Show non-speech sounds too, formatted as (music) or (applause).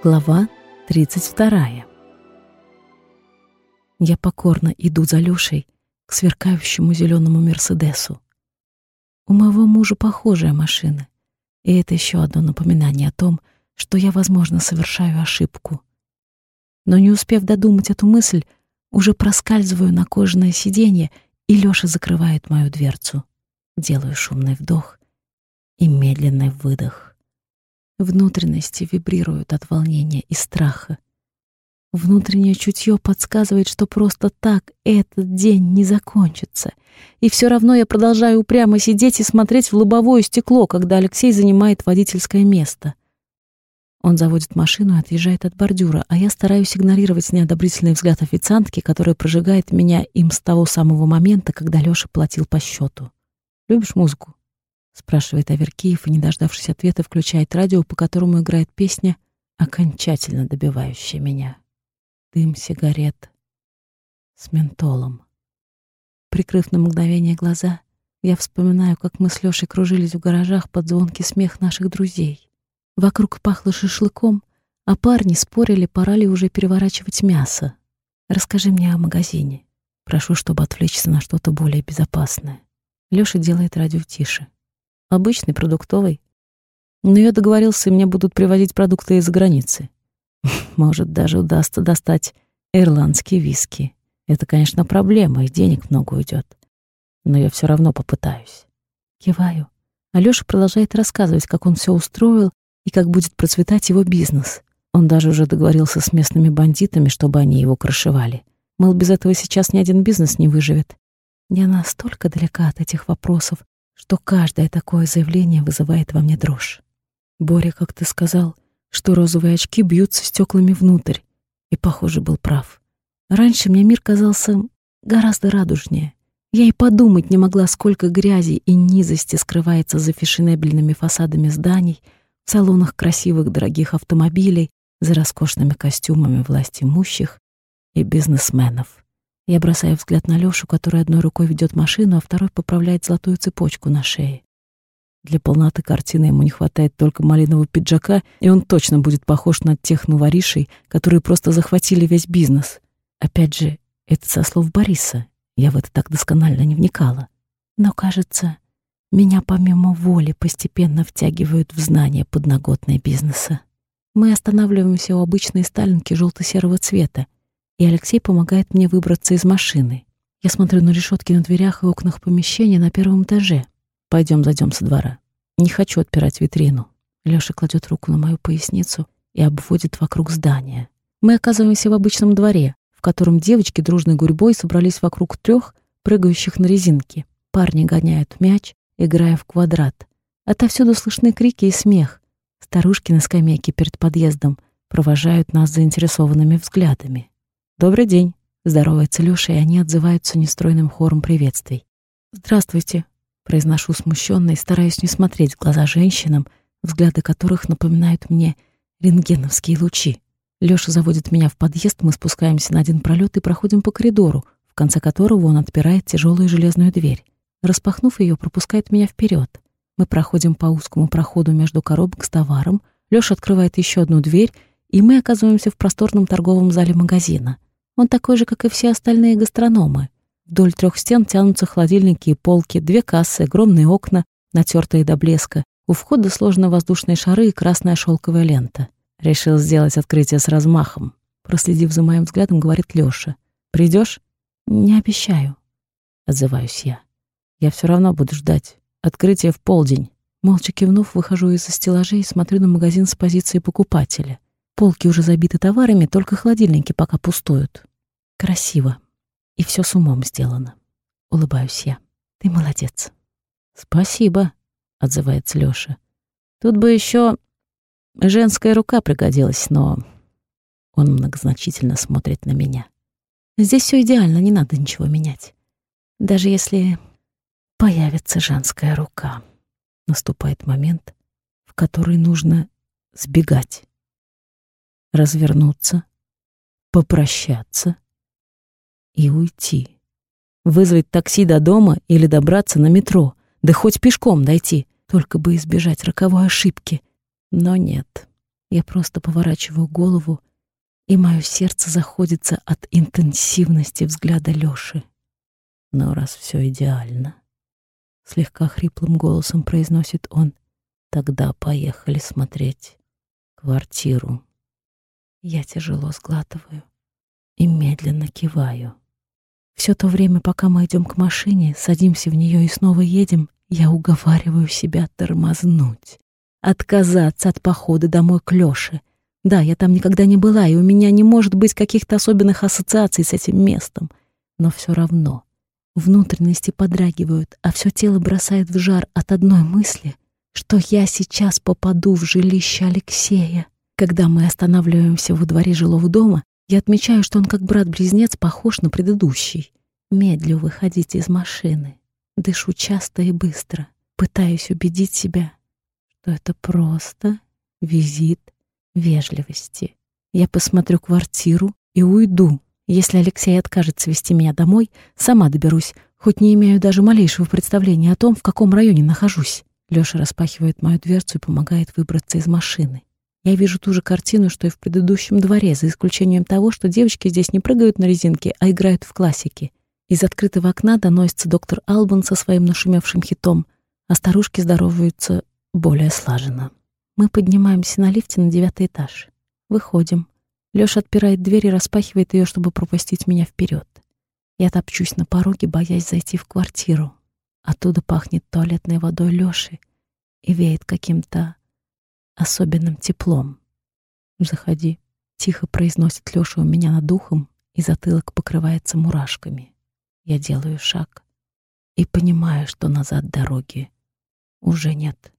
Глава 32. Я покорно иду за Лешей к сверкающему зеленому Мерседесу. У моего мужа похожая машина, и это еще одно напоминание о том, что я, возможно, совершаю ошибку. Но не успев додумать эту мысль, уже проскальзываю на кожаное сиденье, и Лёша закрывает мою дверцу. Делаю шумный вдох и медленный выдох. Внутренности вибрируют от волнения и страха. Внутреннее чутье подсказывает, что просто так этот день не закончится. И все равно я продолжаю упрямо сидеть и смотреть в лобовое стекло, когда Алексей занимает водительское место. Он заводит машину и отъезжает от бордюра, а я стараюсь игнорировать неодобрительный взгляд официантки, которая прожигает меня им с того самого момента, когда Лёша платил по счету. «Любишь музыку?» Спрашивает Аверкиев и, не дождавшись ответа, включает радио, по которому играет песня, окончательно добивающая меня. Дым сигарет с ментолом. Прикрыв на мгновение глаза, я вспоминаю, как мы с Лёшей кружились в гаражах под звонкий смех наших друзей. Вокруг пахло шашлыком, а парни спорили, пора ли уже переворачивать мясо. Расскажи мне о магазине. Прошу, чтобы отвлечься на что-то более безопасное. Лёша делает радио тише. Обычный, продуктовый. Но я договорился, и мне будут привозить продукты из-за границы. (laughs) Может, даже удастся достать ирландские виски. Это, конечно, проблема, и денег много уйдет. Но я все равно попытаюсь. Киваю. Алёша продолжает рассказывать, как он все устроил и как будет процветать его бизнес. Он даже уже договорился с местными бандитами, чтобы они его крышевали. Мол, без этого сейчас ни один бизнес не выживет. Я настолько далека от этих вопросов, что каждое такое заявление вызывает во мне дрожь. Боря как-то сказал, что розовые очки бьются стеклами внутрь, и, похоже, был прав. Раньше мне мир казался гораздо радужнее. Я и подумать не могла, сколько грязи и низости скрывается за фешенебельными фасадами зданий, в салонах красивых дорогих автомобилей, за роскошными костюмами власть имущих и бизнесменов. Я бросаю взгляд на Лёшу, который одной рукой ведет машину, а второй поправляет золотую цепочку на шее. Для полноты картины ему не хватает только малинового пиджака, и он точно будет похож на тех новоришей, которые просто захватили весь бизнес. Опять же, это со слов Бориса. Я в это так досконально не вникала. Но, кажется, меня помимо воли постепенно втягивают в знания подноготной бизнеса. Мы останавливаемся у обычной сталинки желто-серого цвета, и Алексей помогает мне выбраться из машины. Я смотрю на решетки на дверях и окнах помещения на первом этаже. Пойдем, зайдем со двора. Не хочу отпирать витрину. Лёша кладет руку на мою поясницу и обводит вокруг здания. Мы оказываемся в обычном дворе, в котором девочки дружной гурьбой собрались вокруг трех, прыгающих на резинке. Парни гоняют мяч, играя в квадрат. Отовсюду слышны крики и смех. Старушки на скамейке перед подъездом провожают нас заинтересованными взглядами. «Добрый день», — здоровается Лёша, и они отзываются нестройным хором приветствий. «Здравствуйте», — произношу смущенно и стараюсь не смотреть в глаза женщинам, взгляды которых напоминают мне рентгеновские лучи. Лёша заводит меня в подъезд, мы спускаемся на один пролет и проходим по коридору, в конце которого он отпирает тяжелую железную дверь. Распахнув ее, пропускает меня вперед. Мы проходим по узкому проходу между коробок с товаром, Лёша открывает еще одну дверь, и мы оказываемся в просторном торговом зале магазина. Он такой же, как и все остальные гастрономы. Вдоль трех стен тянутся холодильники и полки, две кассы, огромные окна, натертые до блеска. У входа сложены воздушные шары и красная шелковая лента. Решил сделать открытие с размахом. Проследив за моим взглядом, говорит Лёша. «Придёшь?» «Не обещаю», — отзываюсь я. «Я всё равно буду ждать. Открытие в полдень». Молча кивнув, выхожу из-за стеллажей и смотрю на магазин с позиции покупателя. Полки уже забиты товарами, только холодильники пока пустуют. Красиво. И все с умом сделано. Улыбаюсь я. Ты молодец. Спасибо, отзывается Лёша. Тут бы еще женская рука пригодилась, но он многозначительно смотрит на меня. Здесь все идеально, не надо ничего менять. Даже если появится женская рука. Наступает момент, в который нужно сбегать, развернуться, попрощаться — и уйти. Вызвать такси до дома или добраться на метро, да хоть пешком дойти, только бы избежать роковой ошибки. Но нет. Я просто поворачиваю голову, и мое сердце заходится от интенсивности взгляда Лёши. Но раз все идеально, слегка хриплым голосом произносит он, тогда поехали смотреть квартиру. Я тяжело сглатываю и медленно киваю. Все то время, пока мы идем к машине, садимся в нее и снова едем, я уговариваю себя тормознуть, отказаться от похода домой к Лёше. Да, я там никогда не была, и у меня не может быть каких-то особенных ассоциаций с этим местом. Но все равно внутренности подрагивают, а все тело бросает в жар от одной мысли, что я сейчас попаду в жилище Алексея. Когда мы останавливаемся во дворе жилого дома, я отмечаю, что он как брат-близнец похож на предыдущий. Медлю выходить из машины. Дышу часто и быстро. Пытаюсь убедить себя, что это просто визит вежливости. Я посмотрю квартиру и уйду. Если Алексей откажется вести меня домой, сама доберусь, хоть не имею даже малейшего представления о том, в каком районе нахожусь. Лёша распахивает мою дверцу и помогает выбраться из машины. Я вижу ту же картину, что и в предыдущем дворе, за исключением того, что девочки здесь не прыгают на резинке, а играют в классики. Из открытого окна доносится доктор Албан со своим нашумевшим хитом, а старушки здороваются более слаженно. Мы поднимаемся на лифте на девятый этаж. Выходим. Лёша отпирает дверь и распахивает ее, чтобы пропустить меня вперед. Я топчусь на пороге, боясь зайти в квартиру. Оттуда пахнет туалетной водой Лёши и веет каким-то особенным теплом. «Заходи», — тихо произносит Лёша у меня над ухом, и затылок покрывается мурашками. Я делаю шаг и понимаю, что назад дороги уже нет.